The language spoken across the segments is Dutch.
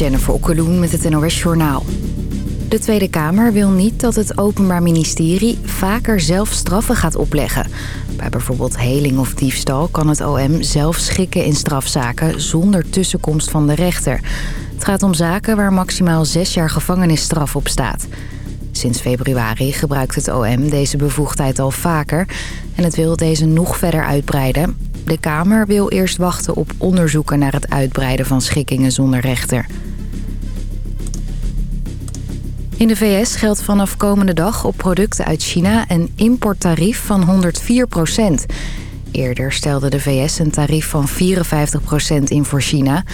Jennifer Okkeloen met het NOS Journaal. De Tweede Kamer wil niet dat het Openbaar Ministerie vaker zelf straffen gaat opleggen. Bij bijvoorbeeld heling of diefstal kan het OM zelf schikken in strafzaken zonder tussenkomst van de rechter. Het gaat om zaken waar maximaal zes jaar gevangenisstraf op staat. Sinds februari gebruikt het OM deze bevoegdheid al vaker en het wil deze nog verder uitbreiden. De Kamer wil eerst wachten op onderzoeken naar het uitbreiden van schikkingen zonder rechter. In de VS geldt vanaf komende dag op producten uit China een importtarief van 104 procent. Eerder stelde de VS een tarief van 54 procent in voor China.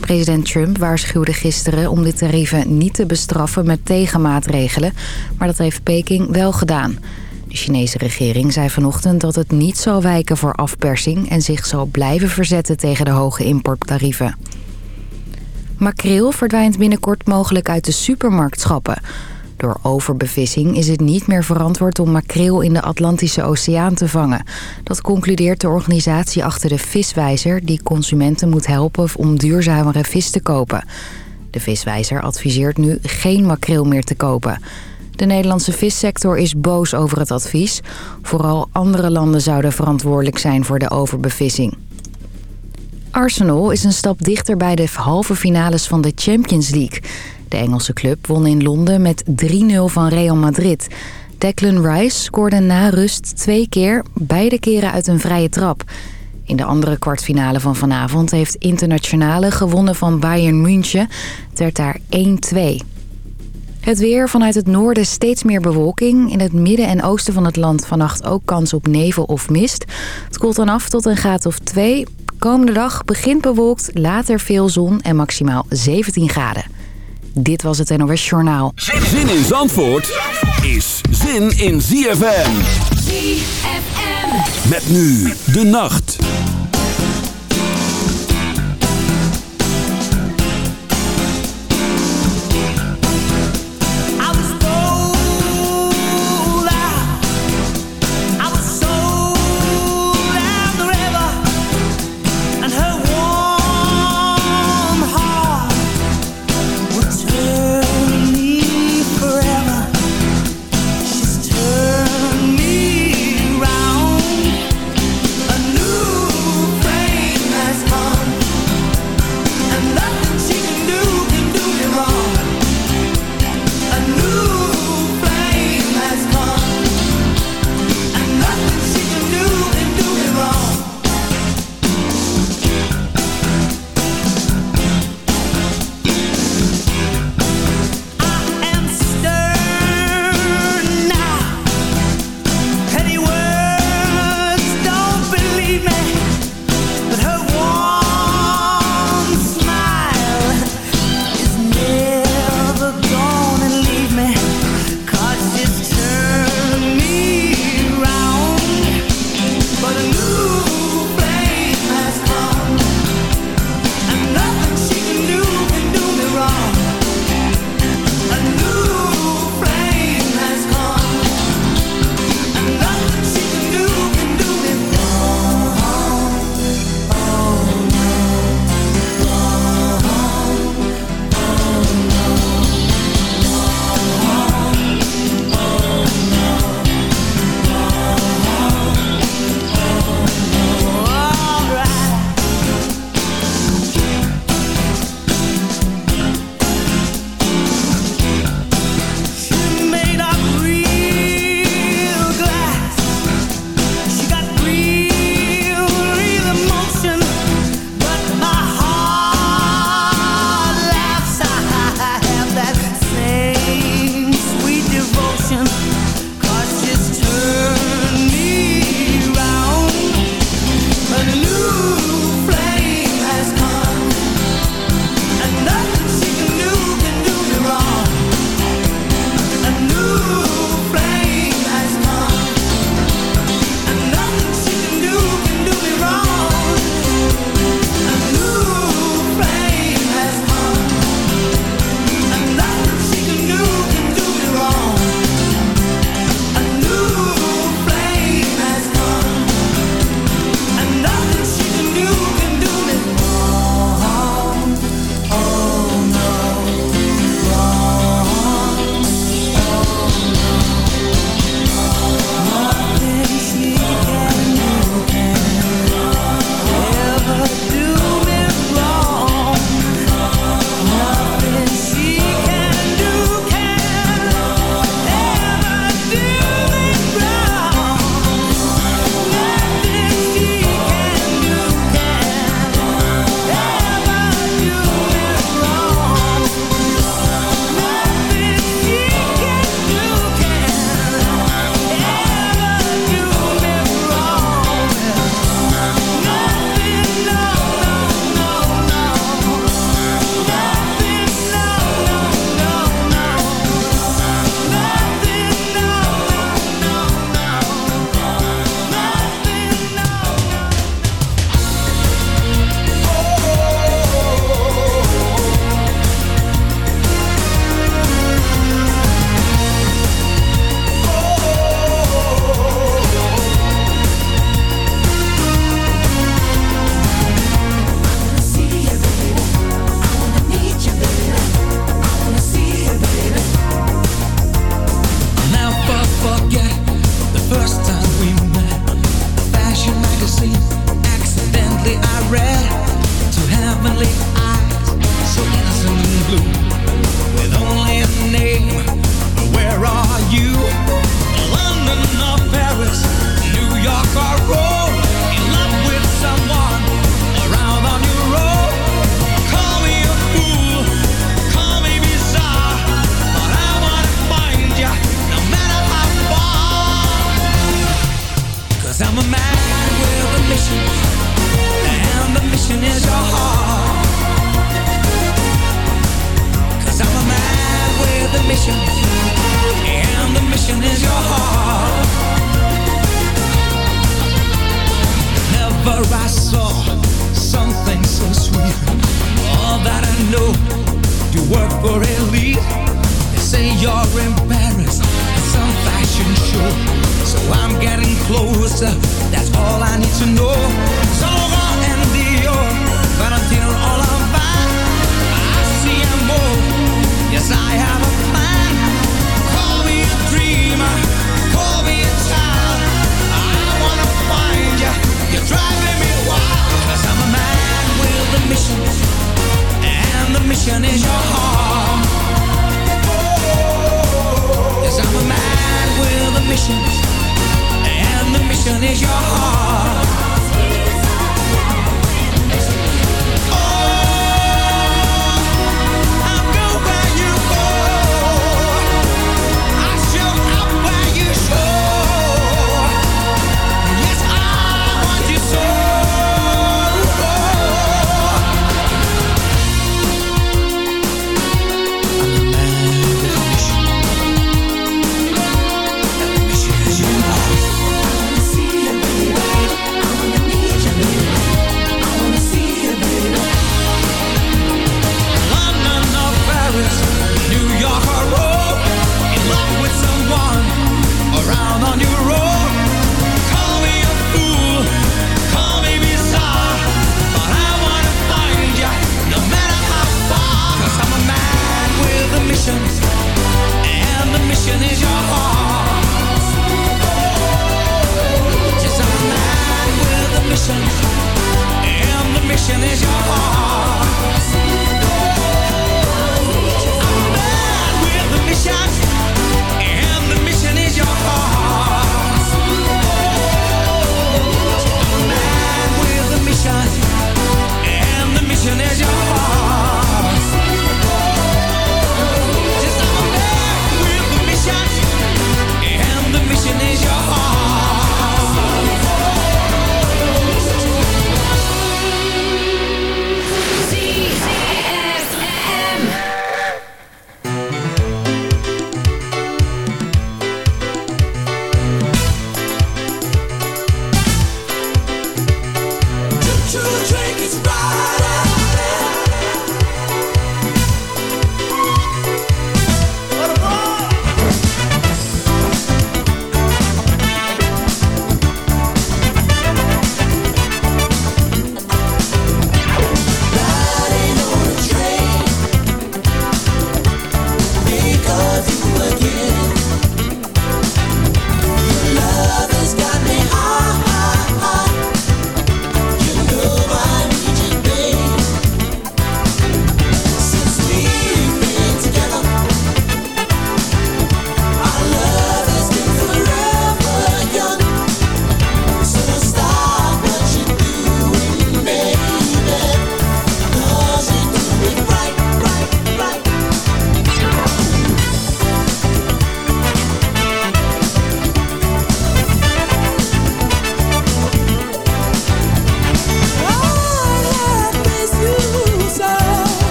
President Trump waarschuwde gisteren om de tarieven niet te bestraffen met tegenmaatregelen. Maar dat heeft Peking wel gedaan. De Chinese regering zei vanochtend dat het niet zal wijken voor afpersing... en zich zal blijven verzetten tegen de hoge importtarieven. Makreel verdwijnt binnenkort mogelijk uit de supermarktschappen. Door overbevissing is het niet meer verantwoord om makreel in de Atlantische Oceaan te vangen. Dat concludeert de organisatie achter de Viswijzer... die consumenten moet helpen om duurzamere vis te kopen. De Viswijzer adviseert nu geen makreel meer te kopen... De Nederlandse vissector is boos over het advies. Vooral andere landen zouden verantwoordelijk zijn voor de overbevissing. Arsenal is een stap dichter bij de halve finales van de Champions League. De Engelse club won in Londen met 3-0 van Real Madrid. Declan Rice scoorde na rust twee keer, beide keren uit een vrije trap. In de andere kwartfinale van vanavond heeft Internationale gewonnen van Bayern München. Het werd daar 1-2. Het weer vanuit het noorden steeds meer bewolking. In het midden en oosten van het land vannacht ook kans op nevel of mist. Het koelt dan af tot een graad of 2. Komende dag begint bewolkt, later veel zon en maximaal 17 graden. Dit was het NOS Journaal. Zin in Zandvoort is zin in ZFM. ZFM. Met nu de nacht.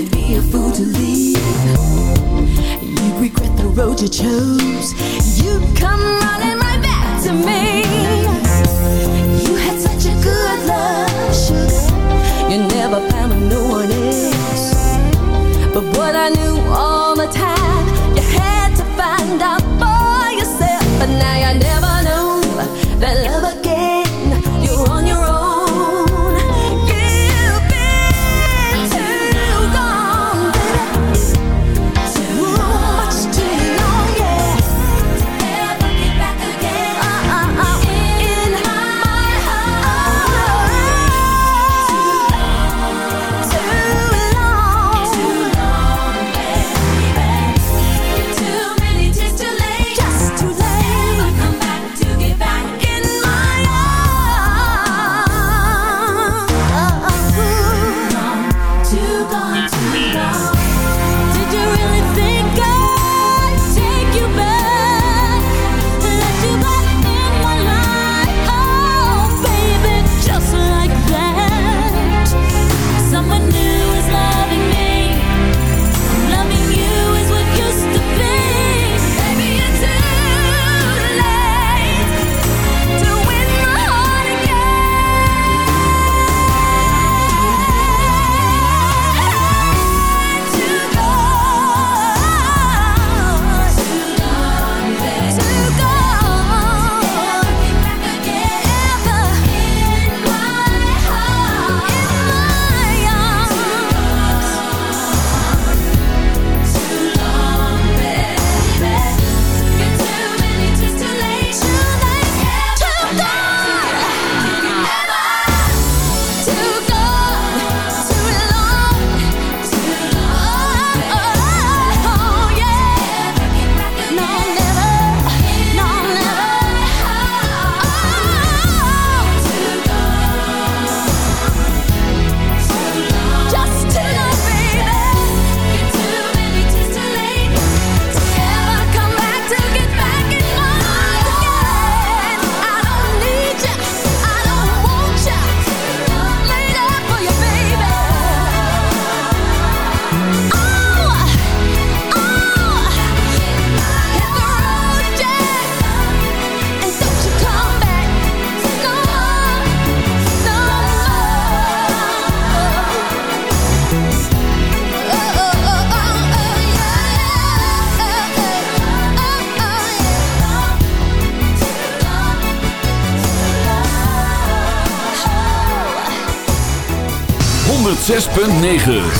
You'd be a fool to leave. You'd regret the road you chose. You'd come running right back to me. You had such a good love, sugar. You never found no one else. But what I knew all the time. 106.9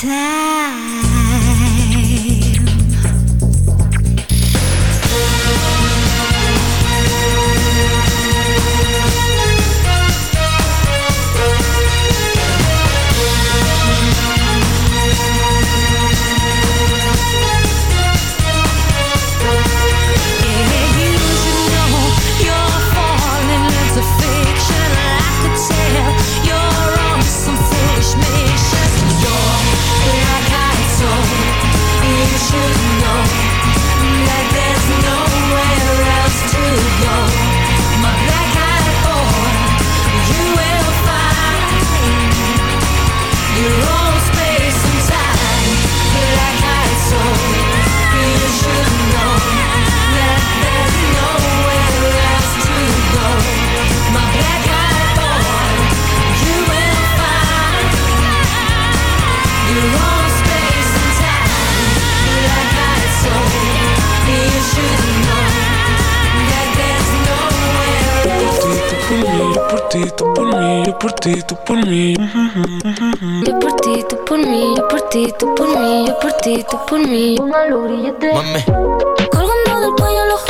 time. ti, tú por mí, yo por ti, tú por mí. Yo por ti, tú por mí, yo por ti, tú por mí, yo por ti, tú por mí. Colgando del cuello los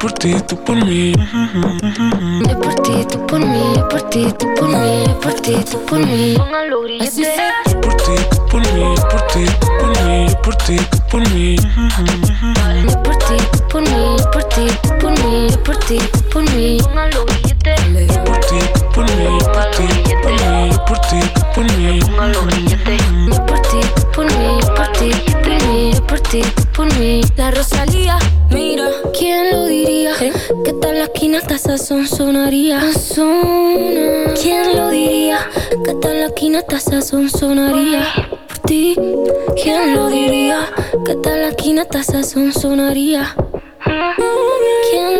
por ti, tú por mí. Es por ti, tú por mí, es por ti, tú por mí, es por ti, tú por mí. Así será. Es por ti, tú por mí, es por ti, tú por mí, por ti, por mí. Por ti, por mí, por ti, por por ti, por por ti, por. por mí. La Rosalía, mira, ¿quién lo diría? ¿Eh? Que tal la esquina hasta son sonaría? ¿Quién lo diría? Que tal la esquina hasta son sonaría? Por ti, ¿quién lo diría? Que tal la esquina hasta esa son sonaría? Ah. ¿Quién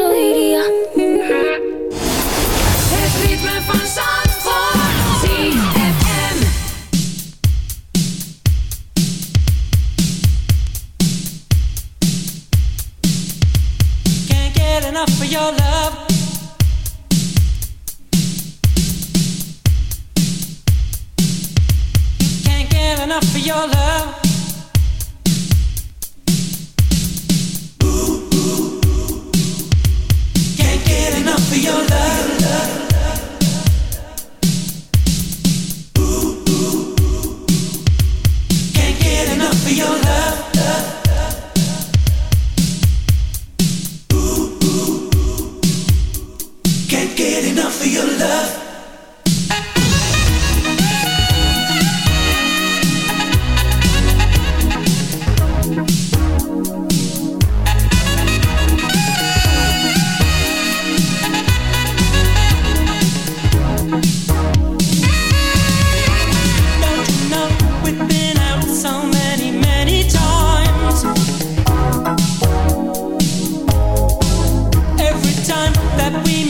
we